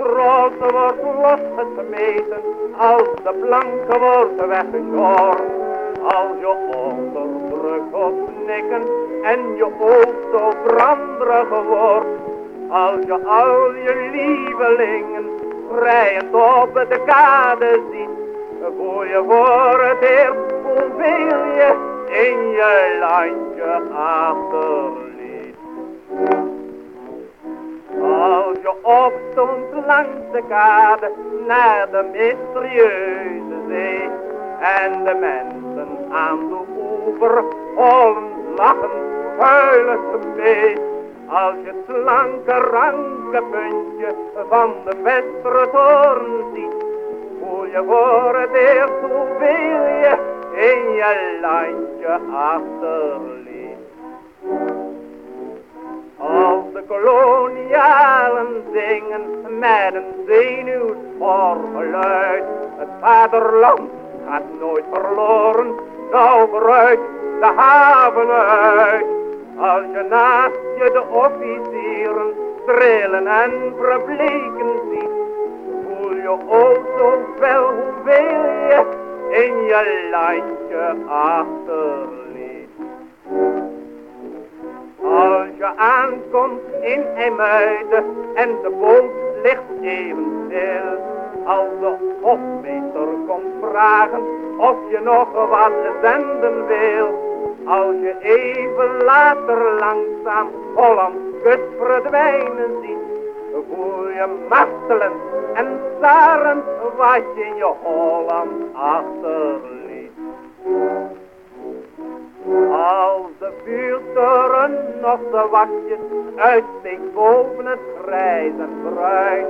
Roze wordt losgesmeten, als de blanke wordt weggejor, Als je onder druk en je oog zo branderig wordt, als je al je lievelingen vrijend op de kade ziet, Voor je voor het eerst je in je landje achter. Langs de kade naar de mysterieuze zee en de mensen aan de oever hollen lachen, huilen mee. Als je het slanke ranke puntje van de vestere toren ziet, voel je voor het eerst hoeveel je in je landje achterliet. Met een geluid, het vaderland gaat nooit verloren, nou vooruit de haven uit. Als je naast je de officieren trillen en verbleken ziet, voel je ook zo fel hoeveel je in je landje achterliet. Als je aankomt in Emuiden en de boot ligt even stil, als de hofmeester komt vragen of je nog wat zenden wil. Als je even later langzaam Holland verdwijnen ziet, voel je martelend en starend wat je in je Holland achterliet. Vuurtoren nog de wakjes uitsteekt boven het grijs en bruin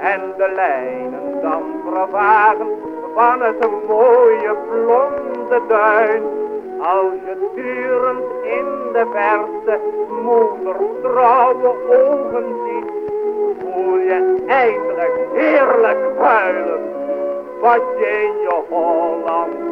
en de lijnen dan vervagen van het mooie blonde duin. Als je turend in de verte moeders trouwe ogen ziet, voel je eindelijk heerlijk huilen wat je in je Holland